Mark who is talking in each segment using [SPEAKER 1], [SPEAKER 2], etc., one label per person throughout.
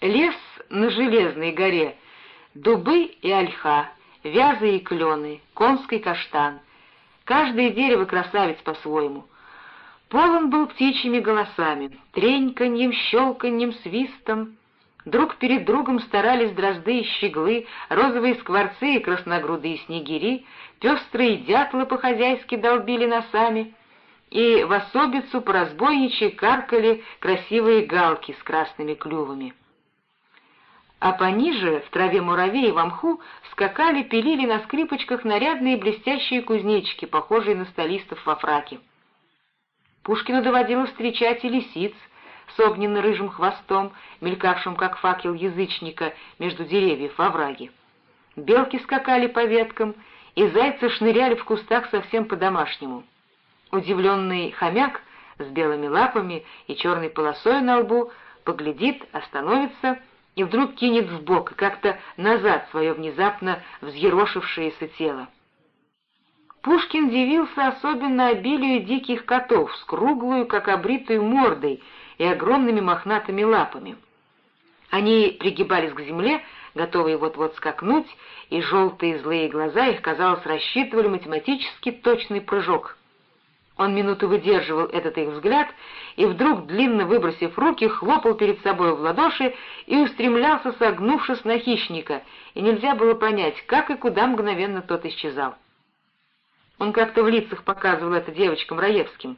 [SPEAKER 1] Лес на Железной горе, дубы и ольха, вязы и клены, конский каштан. Каждое дерево красавец по-своему. Полон был птичьими голосами, треньканьем, щелканьем, свистом. Друг перед другом старались дрозды и щеглы, розовые скворцы и красногрудые снегири, пестрые дятлы по-хозяйски долбили носами, и в особицу по разбойничьи каркали красивые галки с красными клювами а пониже, в траве муравей и в мху, скакали, пилили на скрипочках нарядные блестящие кузнечики, похожие на столистов во фраке. Пушкину доводилось встречать и лисиц с огненно-рыжим хвостом, мелькавшим как факел язычника между деревьев во враге. Белки скакали по веткам, и зайцы шныряли в кустах совсем по-домашнему. Удивленный хомяк с белыми лапами и черной полосой на лбу поглядит, остановится — и вдруг кинет в бок как-то назад свое внезапно взъерошившееся тело. Пушкин дивился особенно обилию диких котов с круглую, как обритую мордой и огромными мохнатыми лапами. Они пригибались к земле, готовые вот-вот скакнуть, и желтые злые глаза их, казалось, рассчитывали математически точный прыжок. Он минуту выдерживал этот их взгляд и вдруг, длинно выбросив руки, хлопал перед собой в ладоши и устремлялся, согнувшись на хищника, и нельзя было понять, как и куда мгновенно тот исчезал. Он как-то в лицах показывал это девочкам Раевским,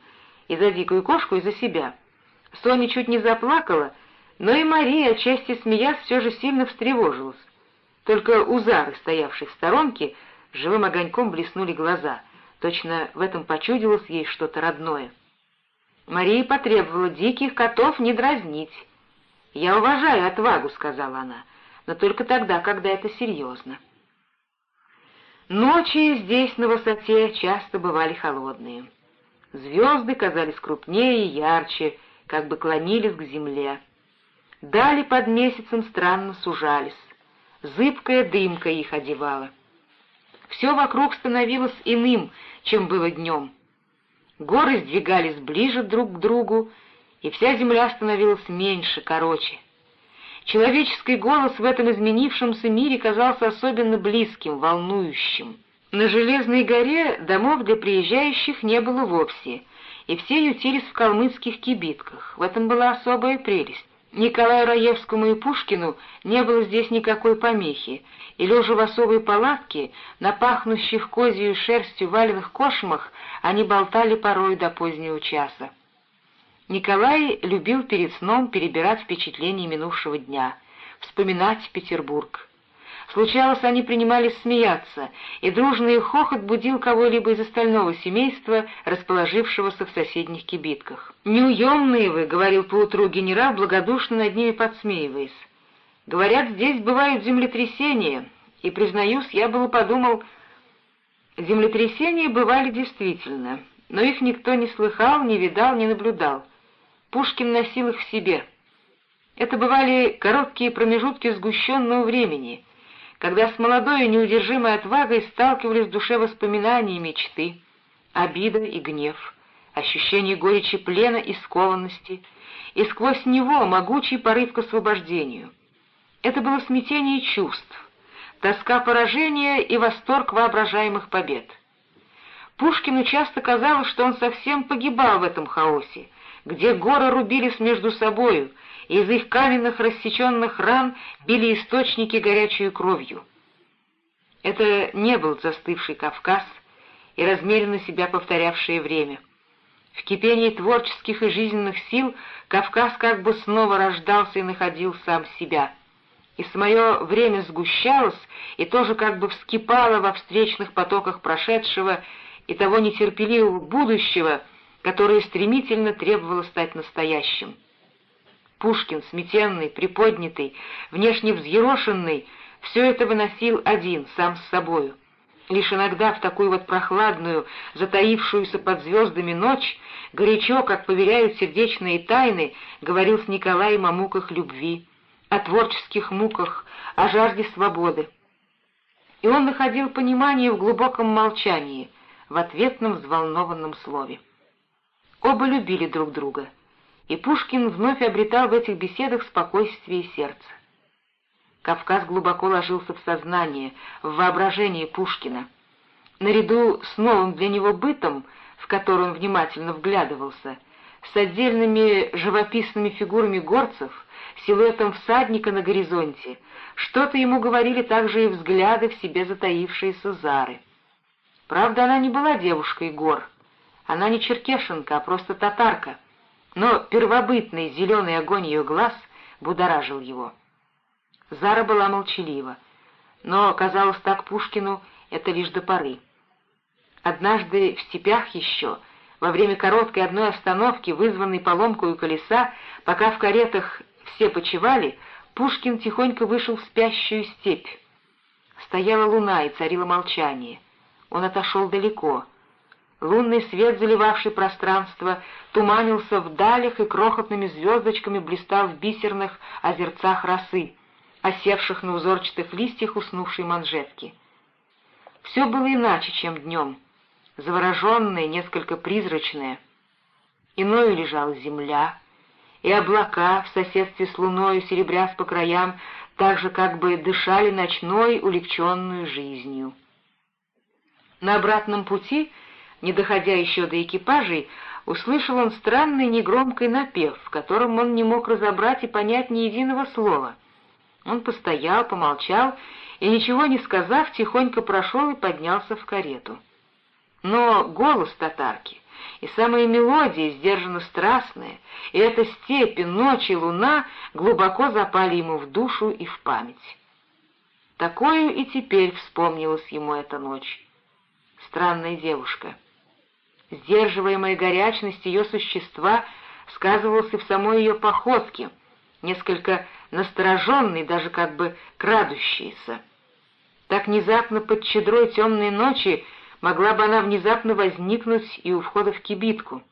[SPEAKER 1] и за дикую кошку, и за себя. Соня чуть не заплакала, но и Мария, отчасти смеясь, все же сильно встревожилась. Только у Зары, стоявшей в сторонке, живым огоньком блеснули глаза — Точно в этом почудилось ей что-то родное. Мария потребовала диких котов не дразнить. «Я уважаю отвагу», — сказала она, — «но только тогда, когда это серьезно». Ночи здесь, на высоте, часто бывали холодные. Звезды казались крупнее и ярче, как бы клонились к земле. Дали под месяцем странно сужались. Зыбкая дымка их одевала. Все вокруг становилось иным, чем было днем. Горы сдвигались ближе друг к другу, и вся земля становилась меньше, короче. Человеческий голос в этом изменившемся мире казался особенно близким, волнующим. На Железной горе домов для приезжающих не было вовсе, и все ютились в калмыцких кибитках. В этом была особая прелесть. Николаю Раевскому и Пушкину не было здесь никакой помехи, и, лежа в особой палатке, на пахнущих козью шерстью валенных кошмах, они болтали порой до позднего часа. Николай любил перед сном перебирать впечатления минувшего дня, вспоминать Петербург. Случалось, они принимались смеяться, и дружный хохот будил кого-либо из остального семейства, расположившегося в соседних кибитках. «Неуемные вы», — говорил поутру генерал, благодушно над ними подсмеиваясь. «Говорят, здесь бывают землетрясения, и, признаюсь, я было подумал...» Землетрясения бывали действительно, но их никто не слыхал, не видал, не наблюдал. Пушкин носил их в себе. Это бывали короткие промежутки сгущенного времени — когда с молодой и неудержимой отвагой сталкивались в душе воспоминания и мечты, обида и гнев, ощущение горечи плена и скованности, и сквозь него могучий порыв к освобождению. Это было смятение чувств, тоска поражения и восторг воображаемых побед. Пушкину часто казалось, что он совсем погибал в этом хаосе, где горы рубились между собою, из их каменных рассеченных ран били источники горячей кровью. Это не был застывший Кавказ и размеренно себя повторявшее время. В кипении творческих и жизненных сил Кавказ как бы снова рождался и находил сам себя. И самое время сгущалось и тоже как бы вскипало во встречных потоках прошедшего и того нетерпеливого будущего, которое стремительно требовало стать настоящим. Пушкин, сметенный, приподнятый, внешне взъерошенный, все это выносил один, сам с собою. Лишь иногда в такую вот прохладную, затаившуюся под звездами ночь, горячо, как поверяют сердечные тайны, говорил с Николаем о муках любви, о творческих муках, о жажде свободы. И он находил понимание в глубоком молчании, в ответном взволнованном слове. Оба любили друг друга — и Пушкин вновь обретал в этих беседах спокойствие сердца. Кавказ глубоко ложился в сознание, в воображение Пушкина. Наряду с новым для него бытом, в который он внимательно вглядывался, с отдельными живописными фигурами горцев, силуэтом всадника на горизонте, что-то ему говорили также и взгляды в себе затаившиеся Зары. Правда, она не была девушкой гор, она не черкешенка, а просто татарка, но первобытный зеленый огонь ее глаз будоражил его. Зара была молчалива, но, казалось так Пушкину, это лишь до поры. Однажды в степях еще, во время короткой одной остановки, вызванной поломкой колеса, пока в каретах все почивали, Пушкин тихонько вышел в спящую степь. Стояла луна, и царило молчание. Он отошел далеко. Лунный свет, заливавший пространство, туманился в далях и крохотными звездочками блистал в бисерных озерцах росы, осевших на узорчатых листьях уснувшей манжетки. Все было иначе, чем днем, завороженное, несколько призрачное. Иною лежала земля, и облака в соседстве с луною, серебрясь по краям, так же как бы дышали ночной, улегченную жизнью. На обратном пути, не доходя еще до экипажей, услышал он странный негромкий напев, в котором он не мог разобрать и понять ни единого слова. Он постоял, помолчал и, ничего не сказав, тихонько прошел и поднялся в карету. Но голос татарки и самые мелодии сдержанно страстные, и эта степь, и ночь, и луна глубоко запали ему в душу и в память. Такою и теперь вспомнилась ему эта ночь. Странная девушка. Сдерживаемая горячность ее существа сказывался в самой ее походке, несколько настороженной, даже как бы крадущейся. Так внезапно под чадрой темной ночи могла бы она внезапно возникнуть и у входа в кибитку.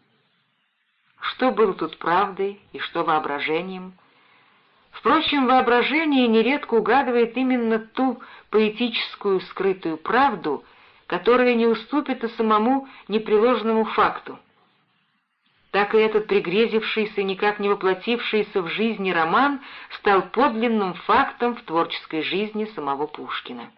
[SPEAKER 1] Что было тут правдой и что воображением? Впрочем, воображение нередко угадывает именно ту поэтическую скрытую правду, которая не уступит и самому непреложному факту. Так и этот пригрезившийся, никак не воплотившийся в жизни роман стал подлинным фактом в творческой жизни самого Пушкина.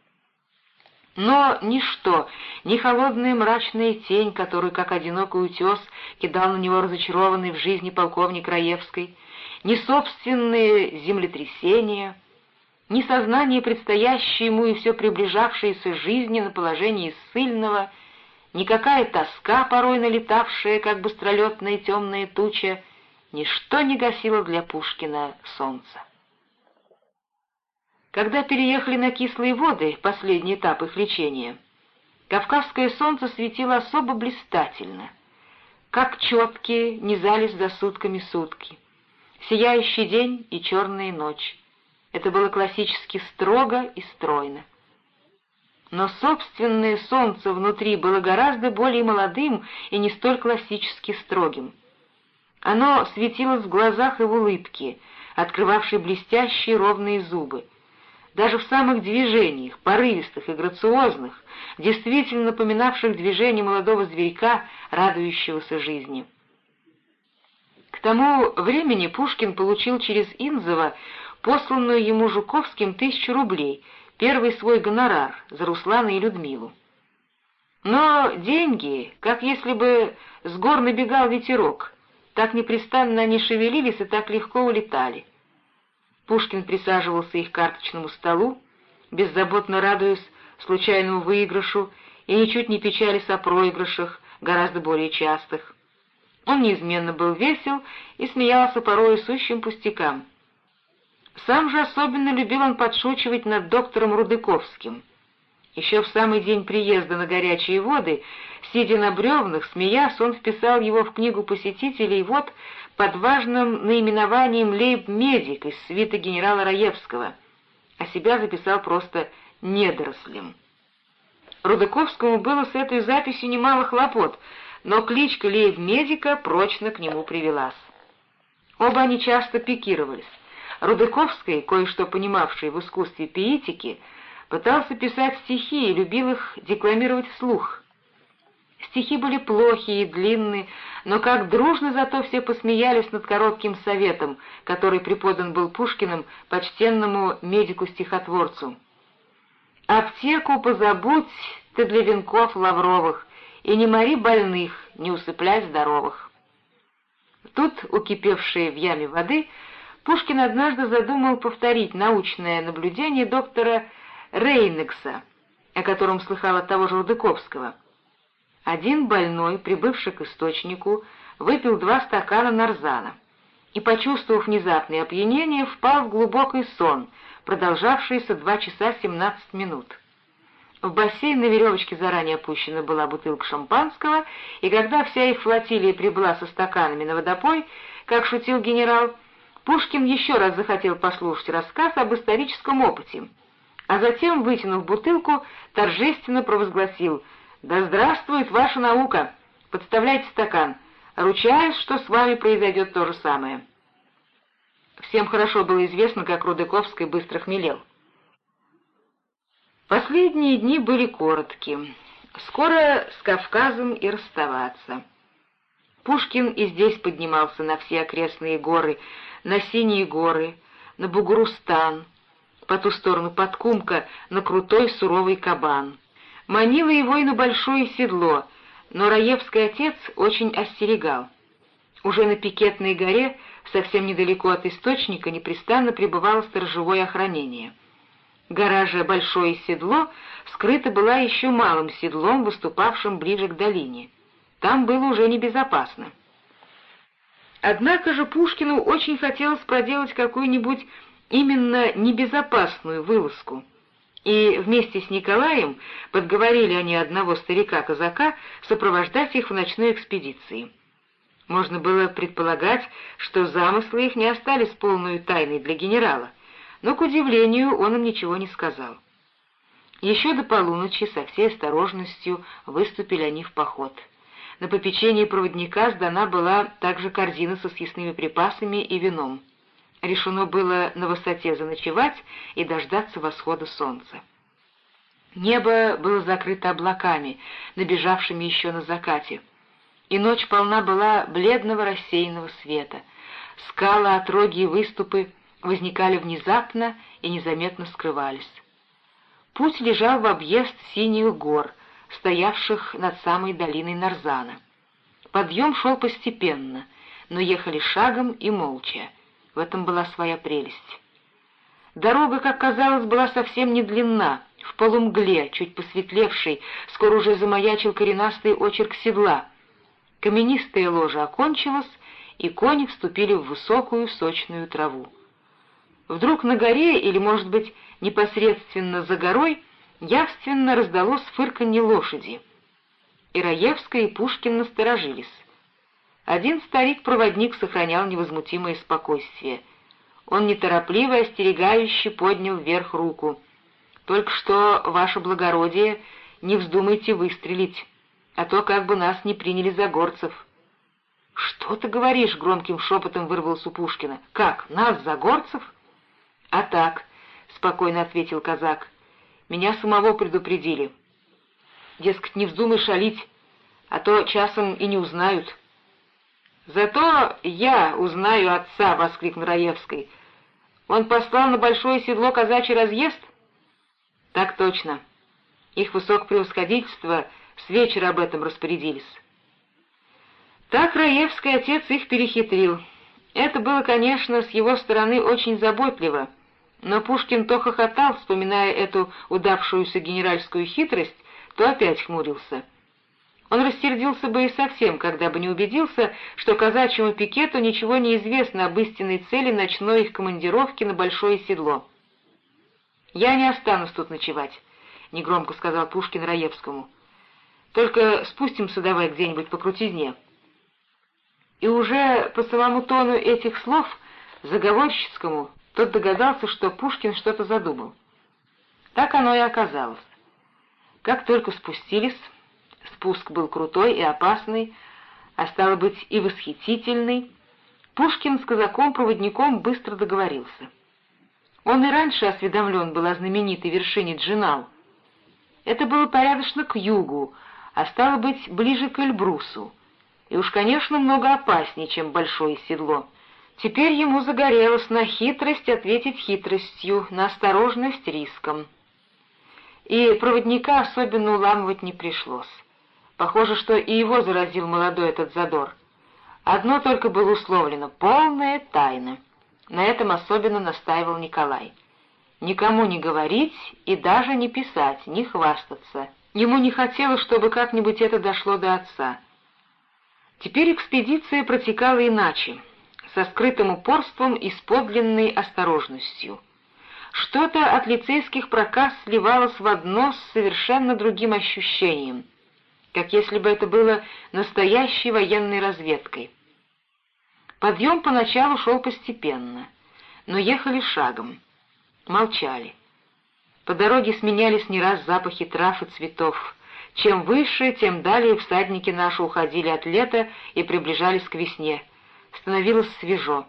[SPEAKER 1] Но ничто, ни холодная мрачная тень, которую, как одинокий утес, кидал на него разочарованный в жизни полковник Раевской, ни собственные землетрясения, ни сознание предстоящей ему и все приближавшейся жизни на положении ссыльного, никакая тоска, порой налетавшая, как быстролетная темная туча, ничто не гасило для Пушкина солнца. Когда переехали на кислые воды, последний этап их лечения, кавказское солнце светило особо блистательно, как четкие, низались за сутками сутки, сияющий день и черная ночь. Это было классически строго и стройно. Но собственное солнце внутри было гораздо более молодым и не столь классически строгим. Оно светилось в глазах и в улыбке, открывавшей блестящие ровные зубы даже в самых движениях, порывистых и грациозных, действительно напоминавших движение молодого зверька, радующегося жизни. К тому времени Пушкин получил через Инзова посланную ему Жуковским тысячу рублей, первый свой гонорар за Руслана и Людмилу. Но деньги, как если бы с гор набегал ветерок, так непрестанно они шевелились и так легко улетали. Пушкин присаживался их к карточному столу, беззаботно радуясь случайному выигрышу и ничуть не печались о проигрышах, гораздо более частых. Он неизменно был весел и смеялся порой сущим пустякам. Сам же особенно любил он подшучивать над доктором Рудыковским. Еще в самый день приезда на горячие воды, сидя на бревнах, смеясь, он вписал его в книгу посетителей, вот под важным наименованием «Лейб-медик» из свита генерала Раевского, а себя записал просто «недорослем». Рудыковскому было с этой записью немало хлопот, но кличка Лейб-медика прочно к нему привелась. Оба они часто пикировались. Рудыковский, кое-что понимавший в искусстве пиетики, пытался писать стихи и любил их декламировать вслух. Стихи были плохие и длинные, но как дружно зато все посмеялись над коротким советом, который преподан был Пушкиным почтенному медику-стихотворцу. «Аптеку позабудь ты для венков лавровых, и не мори больных, не усыпляй здоровых». Тут, укипевшие в яме воды, Пушкин однажды задумал повторить научное наблюдение доктора Рейнекса, о котором слыхал от того же Рудыковского. Один больной, прибывший к источнику, выпил два стакана нарзана и, почувствовав внезапное опьянение, впал в глубокий сон, продолжавшийся два часа семнадцать минут. В бассейн на веревочке заранее опущена была бутылка шампанского, и когда вся их флотилия прибыла со стаканами на водопой, как шутил генерал, Пушкин еще раз захотел послушать рассказ об историческом опыте, а затем, вытянув бутылку, торжественно провозгласил «Да здравствует ваша наука! Подставляйте стакан! Ручаюсь, что с вами произойдет то же самое!» Всем хорошо было известно, как Рудыковский быстро хмелел. Последние дни были короткие. Скоро с Кавказом и расставаться. Пушкин и здесь поднимался на все окрестные горы, на Синие горы, на Бугурустан, по ту сторону Подкумка, на крутой суровый кабан. Манило его и на большое седло, но Раевский отец очень остерегал. Уже на Пикетной горе, совсем недалеко от источника, непрестанно пребывало сторожевое охранение. Гора же Большое Седло скрыта была еще малым седлом, выступавшим ближе к долине. Там было уже небезопасно. Однако же Пушкину очень хотелось проделать какую-нибудь именно небезопасную вылазку. И вместе с Николаем подговорили они одного старика-казака сопровождать их в ночной экспедиции. Можно было предполагать, что замыслы их не остались полной тайной для генерала, но, к удивлению, он им ничего не сказал. Еще до полуночи со всей осторожностью выступили они в поход — на попечение проводника сдана была также корзина со съестными припасами и вином. Решено было на высоте заночевать и дождаться восхода солнца. Небо было закрыто облаками, набежавшими еще на закате, и ночь полна была бледного рассеянного света. Скалы, отроги и выступы возникали внезапно и незаметно скрывались. Путь лежал в объезд синих гор, стоявших над самой долиной Нарзана. Подъем шел постепенно, но ехали шагом и молча. В этом была своя прелесть. Дорога, как казалось, была совсем не длинна, в полумгле, чуть посветлевшей, скоро уже замаячил коренастый очерк седла. Каменистая ложа окончилась, и кони вступили в высокую сочную траву. Вдруг на горе, или, может быть, непосредственно за горой, явственно раздалось фырканье лошади. И Раевская, и Пушкин насторожились. Один старик-проводник сохранял невозмутимое спокойствие. Он неторопливо и остерегающе поднял вверх руку. «Только что, ваше благородие, не вздумайте выстрелить, а то как бы нас не приняли за горцев». «Что ты говоришь?» — громким шепотом вырвался у Пушкина. «Как, нас за горцев?» «А так», — спокойно ответил казак, — меня самого предупредили. Дескать, не вздумай шалить, а то часом и не узнают. «Зато я узнаю отца!» — воскликнул Раевский. «Он послал на большое седло казачий разъезд?» «Так точно. Их высокопревосходительство с вечера об этом распорядились». Так Раевский отец их перехитрил. Это было, конечно, с его стороны очень заботливо — но Пушкин то хохотал, вспоминая эту удавшуюся генеральскую хитрость, то опять хмурился. Он рассердился бы и совсем, когда бы не убедился, что казачьему пикету ничего не известно об истинной цели ночной их командировки на Большое Седло. «Я не останусь тут ночевать», — негромко сказал Пушкин Раевскому. «Только спустимся давай где-нибудь по крутизне». И уже по самому тону этих слов, заговорщицкому, тот догадался, что Пушкин что-то задумал. Так оно и оказалось. Как только спустились, спуск был крутой и опасный, а стало быть и восхитительный, Пушкин с казаком-проводником быстро договорился. Он и раньше осведомлен был о знаменитой вершине Джинал. Это было порядочно к югу, а стало быть, ближе к Эльбрусу, и уж, конечно, много опаснее, чем большое седло. Теперь ему загорелось на хитрость ответить хитростью, на осторожность риском. И проводника особенно уламывать не пришлось. Похоже, что и его заразил молодой этот задор. Одно только было условлено — полная тайна. На этом особенно настаивал Николай. Никому не говорить и даже не писать, не хвастаться. Ему не хотелось, чтобы как-нибудь это дошло до отца. Теперь экспедиция протекала иначе, со скрытым упорством и с подлинной осторожностью. Что-то от лицейских проказ сливалось в одно с совершенно другим ощущением, как если бы это было настоящей военной разведкой. Подъем поначалу шел постепенно, но ехали шагом, молчали. По дороге сменялись не раз запахи трав и цветов. Чем выше, тем далее всадники наши уходили от лета и приближались к весне. Становилось свежо.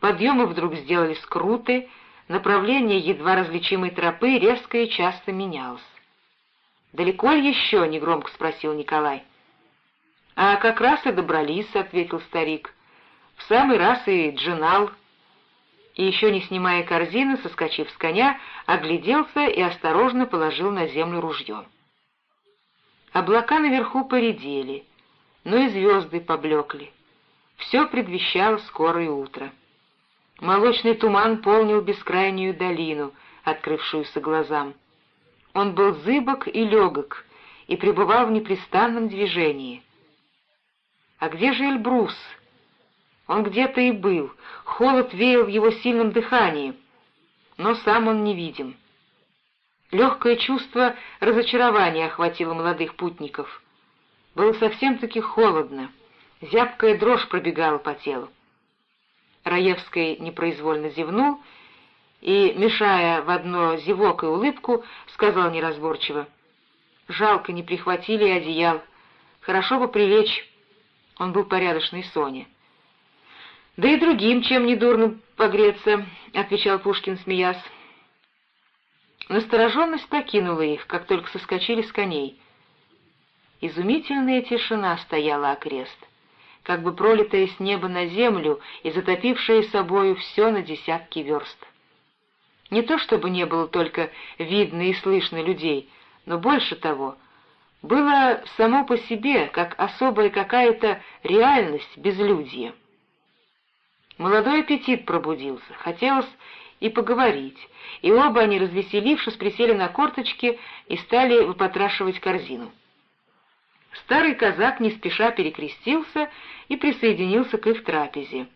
[SPEAKER 1] Подъемы вдруг сделались круты, направление едва различимой тропы резко и часто менялось. «Далеко ли еще?» — негромко спросил Николай. «А как раз и добрались», — ответил старик. В самый раз и джинал. И еще не снимая корзины, соскочив с коня, огляделся и осторожно положил на землю ружье. Облака наверху поредели, но и звезды поблекли. Все предвещало скорое утро. Молочный туман полнил бескрайнюю долину, открывшуюся глазам. Он был зыбок и легок и пребывал в непрестанном движении. «А где же Эльбрус?» Он где-то и был, холод веял в его сильном дыхании, но сам он невидим. Легкое чувство разочарования охватило молодых путников. Было совсем-таки холодно, зябкая дрожь пробегала по телу. Раевский непроизвольно зевнул и, мешая в одно зевок и улыбку, сказал неразборчиво, «Жалко, не прихватили одеял. Хорошо бы прилечь». Он был порядочный Соня. «Да и другим чем не дурно погреться», — отвечал Пушкин, смеясь. Настороженность покинула их, как только соскочили с коней. Изумительная тишина стояла окрест, как бы пролитая с неба на землю и затопившая собою все на десятки верст. Не то чтобы не было только видно и слышно людей, но больше того, было само по себе, как особая какая-то реальность безлюдья. Молодой аппетит пробудился, хотелось и поговорить, и оба они, развеселившись, присели на корточки и стали выпотрашивать корзину. Старый казак не спеша перекрестился и присоединился к их трапезе.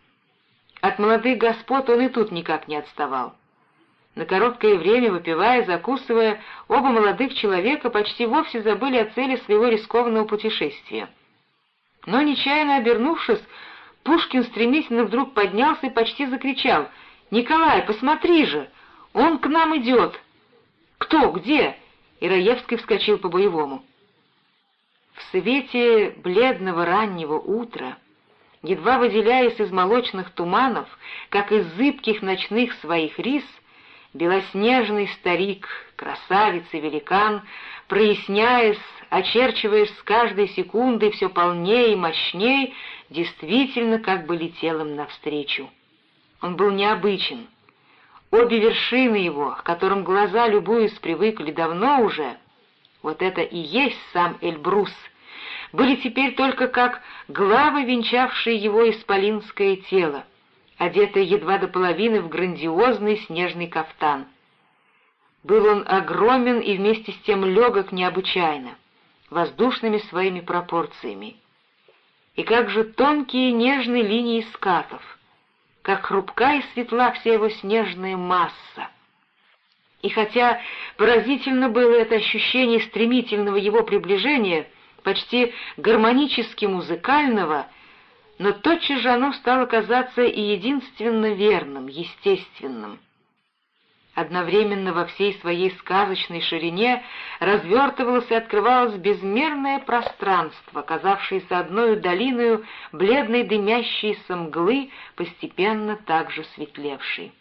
[SPEAKER 1] От молодых господ он и тут никак не отставал. На короткое время, выпивая, закусывая, оба молодых человека почти вовсе забыли о цели своего рискованного путешествия. Но, нечаянно обернувшись, Пушкин стремительно вдруг поднялся и почти закричал. «Николай, посмотри же! Он к нам идет!» «Кто? Где?» И Раевский вскочил по-боевому. В свете бледного раннего утра, едва выделяясь из молочных туманов, как из зыбких ночных своих рис, белоснежный старик, красавец и великан, проясняясь, очерчиваясь с каждой секундой все полнее и мощнее, действительно как бы летел им навстречу. Он был необычен. Обе вершины его, к которым глаза, любуясь, привыкли давно уже, вот это и есть сам Эльбрус, были теперь только как главы, венчавшие его исполинское тело, одетое едва до половины в грандиозный снежный кафтан. Был он огромен и вместе с тем легок необычайно, воздушными своими пропорциями и как же тонкие нежные линии скатов, как хрупка и светла вся его снежная масса. И хотя поразительно было это ощущение стремительного его приближения, почти гармонически музыкального, но тотчас же оно стало казаться и единственно верным, естественным одновременно во всей своей сказочной ширине развертывалось и открывалось безмерное пространство, казавшееся одной долиною бледной дымящейся мглы, постепенно также светлевшей.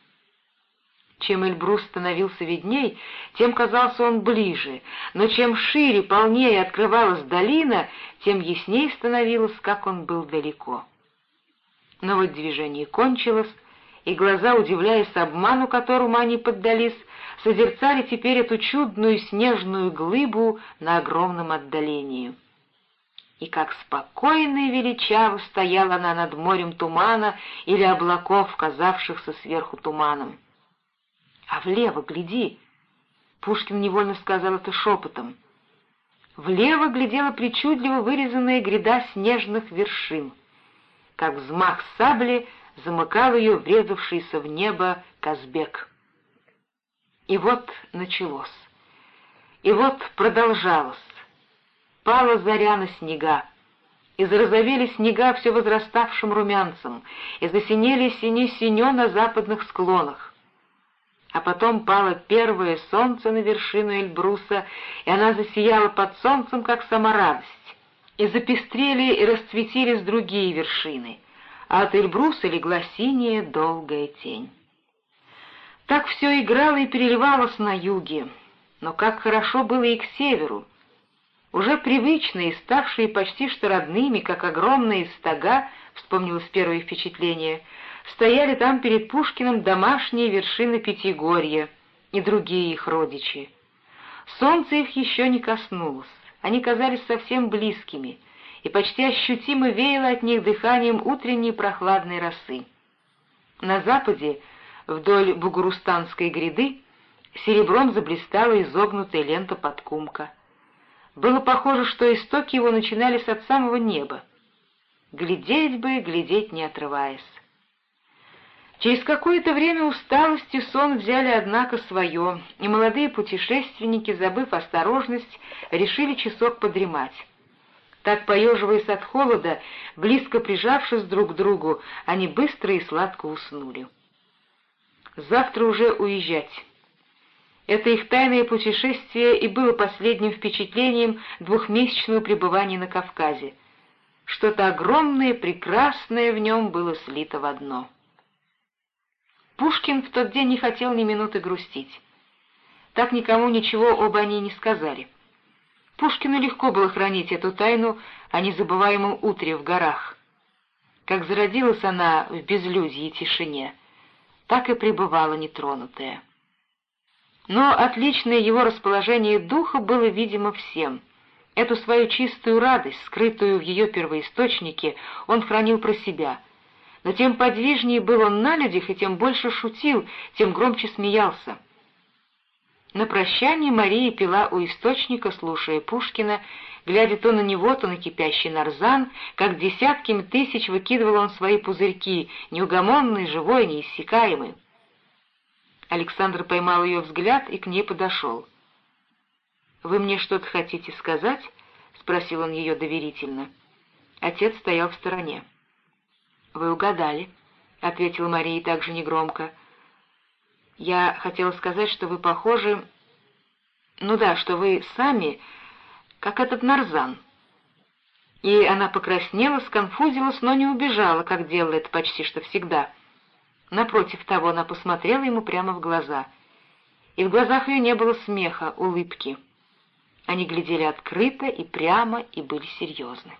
[SPEAKER 1] Чем Эльбрус становился видней, тем казался он ближе, но чем шире, полнее открывалась долина, тем ясней становилось, как он был далеко. Но вот движение кончилось, и глаза, удивляясь обману, которому они поддались, созерцали теперь эту чудную снежную глыбу на огромном отдалении. И как спокойно и величаво стояла она над морем тумана или облаков, казавшихся сверху туманом. «А влево гляди!» Пушкин невольно сказал это шепотом. Влево глядела причудливо вырезанная гряда снежных вершин. Как взмах сабли замыкал ее врезавшийся в небо Казбек. И вот началось. И вот продолжалось. Пала заря на снега, и зарозовели снега все возраставшим румянцем, и засинели сине-синё на западных склонах. А потом пало первое солнце на вершину Эльбруса, и она засияла под солнцем, как сама радость. И запестрели и расцветились другие вершины, а от Эльбруса легла синяя долгая тень. Так все играло и переливалось на юге, но как хорошо было и к северу. Уже привычные, ставшие почти что родными, как огромные стога, вспомнилось первое впечатление — стояли там перед Пушкиным домашние вершины Пятигорья и другие их родичи. Солнце их еще не коснулось, они казались совсем близкими, и почти ощутимо веяло от них дыханием утренней прохладной росы. На западе, вдоль Бугурустанской гряды, серебром заблистала изогнутая лента подкумка. Было похоже, что истоки его начинались от самого неба. Глядеть бы, глядеть не отрываясь. Через какое-то время усталость и сон взяли, однако, свое, и молодые путешественники, забыв осторожность, решили часок подремать. Так, поеживаясь от холода, близко прижавшись друг к другу, они быстро и сладко уснули. Завтра уже уезжать. Это их тайное путешествие и было последним впечатлением двухмесячного пребывания на Кавказе. Что-то огромное, прекрасное в нем было слито в одно. Пушкин в тот день не хотел ни минуты грустить. Так никому ничего оба они не сказали. Пушкину легко было хранить эту тайну о незабываемом утре в горах. Как зародилась она в безлюдье и тишине, так и пребывала нетронутая. Но отличное его расположение духа было видимо всем. Эту свою чистую радость, скрытую в ее первоисточнике, он хранил про себя — но тем подвижнее был он на людях и тем больше шутил, тем громче смеялся. На прощание Мария пила у источника, слушая Пушкина, глядя то на него, то на кипящий нарзан, как десятками тысяч выкидывал он свои пузырьки, неугомонный, живой, неиссякаемый. Александр поймал ее взгляд и к ней подошел. «Вы мне что-то хотите сказать?» — спросил он ее доверительно. Отец стоял в стороне. «Вы угадали», — ответила Мария также негромко. «Я хотела сказать, что вы похожи... Ну да, что вы сами, как этот нарзан». И она покраснела, сконфузилась, но не убежала, как делала это почти что всегда. Напротив того, она посмотрела ему прямо в глаза. И в глазах ее не было смеха, улыбки. Они глядели открыто и прямо и были серьезны.